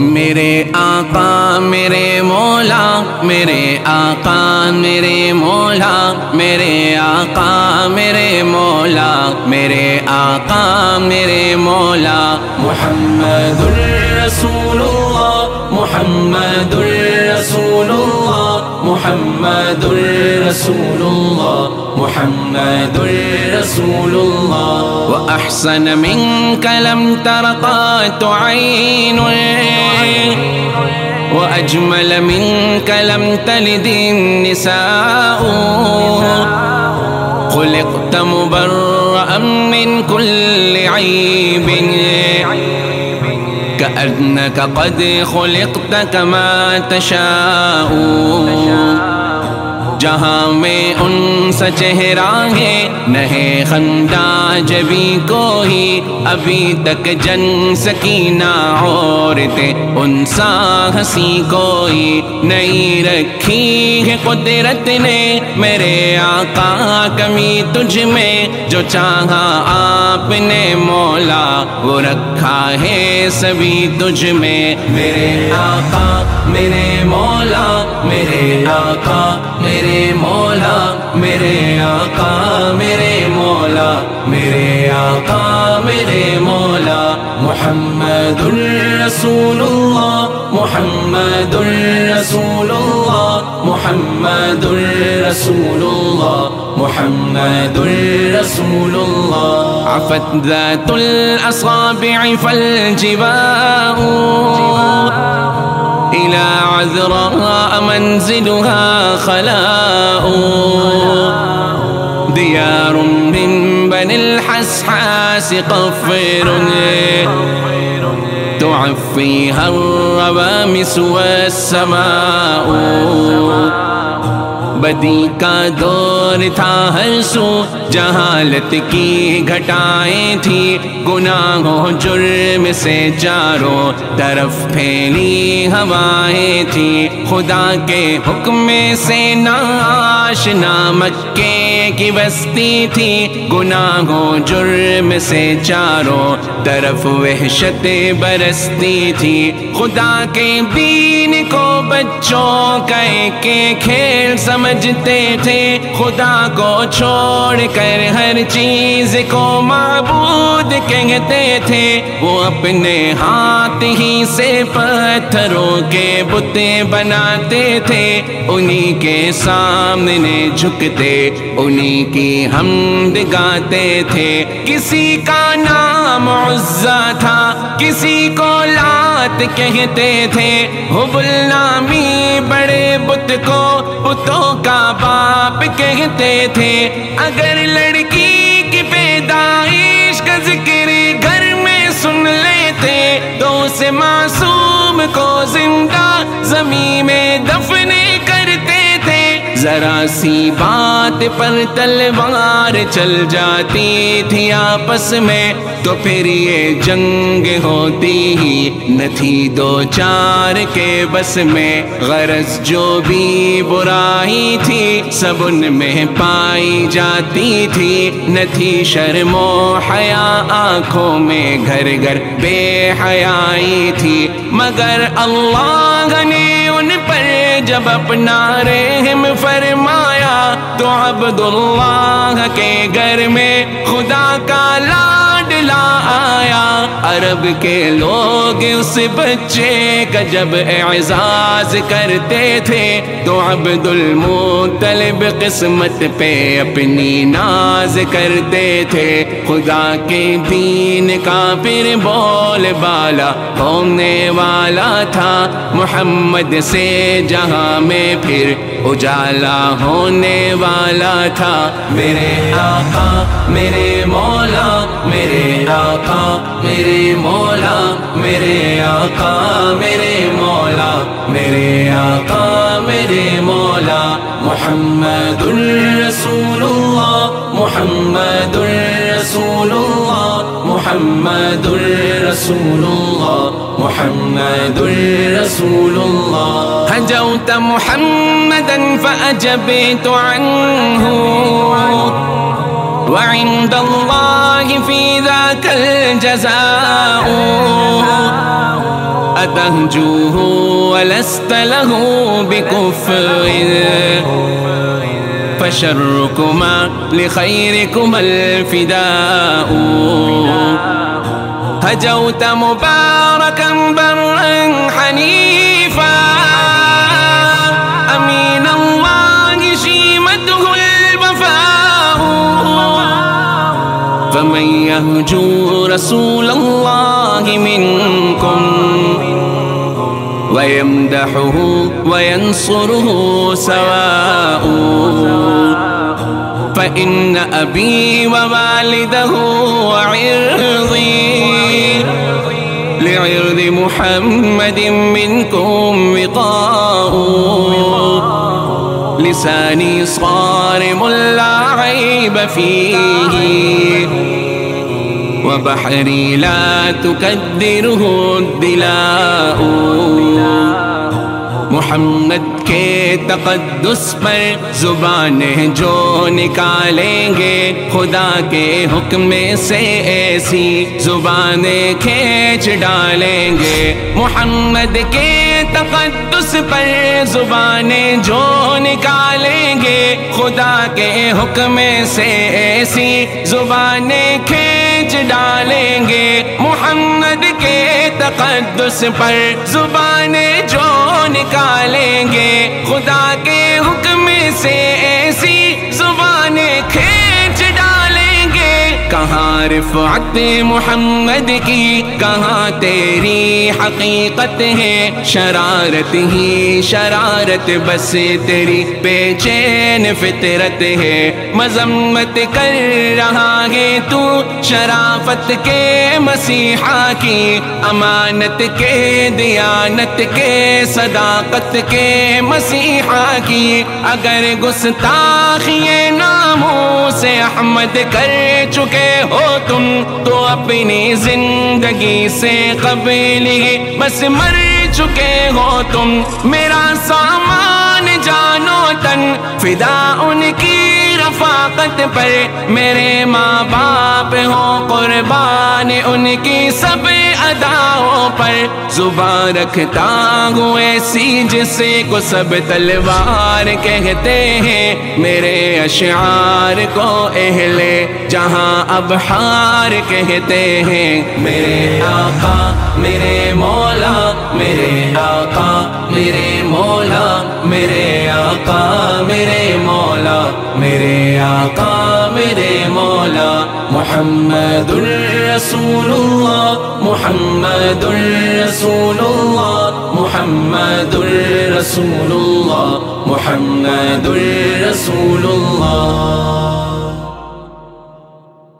میرے آقا، میرے مولا، میرے آقا، میرے مولا، میرے آقا، میرے مولا، میرے آقا، میرے مولا۔ محمد الرسول اللہ، محمد الرسول اللہ۔ محمد الرسول اللہ، محمد الرسول الله وأحسن منك لم ترقات عين وأجمل منك لم تلد النساء. خلقت مبرأ من كل عيب. كأنك قد خلقت كما تشاء. جہاں میں ان سا چہرہ ہے نہ خندہ جبھی کوئی ابھی تک جن سکینہ عورتیں، ان سا ہنسی کوئی نہیں رکھی ہے قدرت نے۔ میرے آقا کمی تجھ میں، جو چاہا آپ نے مولا، وہ رکھا ہے سبھی تجھ میں۔ میرے آقا، میرے مولا، میرے آقا، میرے آقا میرے مولا محمد الرسول اللہ، محمد الرسول اللہ، محمد الرسول اللہ، محمد الرسول الله عفت ذات الأصابع فالجباء، إلى عذراء منزلها خلاء. ديار من بني الحسحاس قفر تعفيها الروامس والسماء. بدی کا دور تھا ہر سو جہالت کی گھٹائیں تھی، گناہوں جرم سے چاروں طرف پھیلی ہوائیں تھی خدا کے حکم سے ناش نامک کے کی بستی تھی، گناہوں، جرم سے چاروں طرف وحشت برستی تھی۔ خدا کے دین کو بچوں کے کھیل سمجھتے تھے۔ خدا کو چھوڑ کر ہر چیز کو معبود کہتے تھے۔ وہ اپنے ہاتھ ہی سے پتھروں کے بتے بناتے تھے۔ انہی کے سامنے جھکتے، انہی کی حمد گاتے تھے۔ کسی کا نام عزا تھا، کسی کو لات کہتے تھے۔ حب نامی بڑے بت کو بتوں کا باپ کہتے تھے۔ اگر لڑکی کی پیدائش کا ذکر گھر میں سن لیتے تو اسے معصوم کو زندہ زمین میں دفنے کر ذرا سی بات پر تلوار چل جاتی تھی آپس میں، تو پھر یہ جنگ ہوتی ہی نہ تھی دو چار کے بس میں۔ غرض جو بھی برائی تھی، سب ان میں پائی جاتی تھی۔ نہ تھی شرم و حیا آنکھوں میں گھر گھر بے حیائی تھی۔ مگر اللہ نے ان جب اپنا رحم فرمایا تو عبداللہ کے گھر میں خدا کا عرب کے لوگ اس بچے کا جب اعزاز کرتے تھے، تو عبد المطلب قسمت پہ اپنی ناز کرتے تھے۔ خدا کے دین کا پھر بول بالا، ہونے والا تھا محمد سے جہاں میں پھر اجالا ہونے والا تھا۔ میرے آقا، میرے مولا میرے آقا، میرے مولا، میرے آقا، میرے مولا، میرے آقا، میرے مولا محمد الرسول اللہ محمد الرسول اللہ محمد الرسول اللہ محمد الرسول الله هجوت محمدا فأجبت عنه وعند الله في ذاك الجزاء. أتهجوه ولست له بكفر. فشركما لخيركما الفداء. هجوت مباركا برا حنيفا. فمن يهجو رسول الله منكم ويمدحه وينصره سواء فإن أبي ووالده وعرضي لعرض محمد منكم وقاء لساني صارم لا عيب فيه وبحري لا تكدره الدلاء. محمد کے تقدس پر زبان جو نکالیں گے خدا کے حکم سے ایسی زبانیں کھینچ ڈالیں گے۔ محمد کے تقدس پر زبانیں جو نکالیں گے خدا کے حکم سے ایسی زبانیں کھینچ ڈالیں گے محمد کے تقدس پر زبانیں جو رفعت محمد کی، کہاں تیری حقیقت ہے؟ شرارت ہی شرارت، بس تیری بے چین فطرت ہے۔ مذمت کر رہا ہے تو شرافت کے مسیحا کی، امانت کے، دیانت کے، صداقت کے مسیحا کی۔ اگر گستاخی ناموں سے احمد کر چکے ہو تم تو اپنی زندگی سے قبل ہی بس مر چکے ہو تم میرا سامان جانو تن فدا ان کی رفاقت پر میرے ماں باپ ہو قربان ان کی سب اداؤں پر۔ زبان رکھتا ہوں ایسی جسے کو سب تلوار کہتے ہیں۔ میرے اشعار کو اہل جہاں اب ہار کہتے ہیں۔ میرے آقا، میرے مولا، میرے آقا، میرے مولا، میرے آقا میرے مولا، میرے آقا میرے مولا محمد الرسول اللہ محمد الرسول اللہ محمد الرسول اللہ محمد الرسول اللہ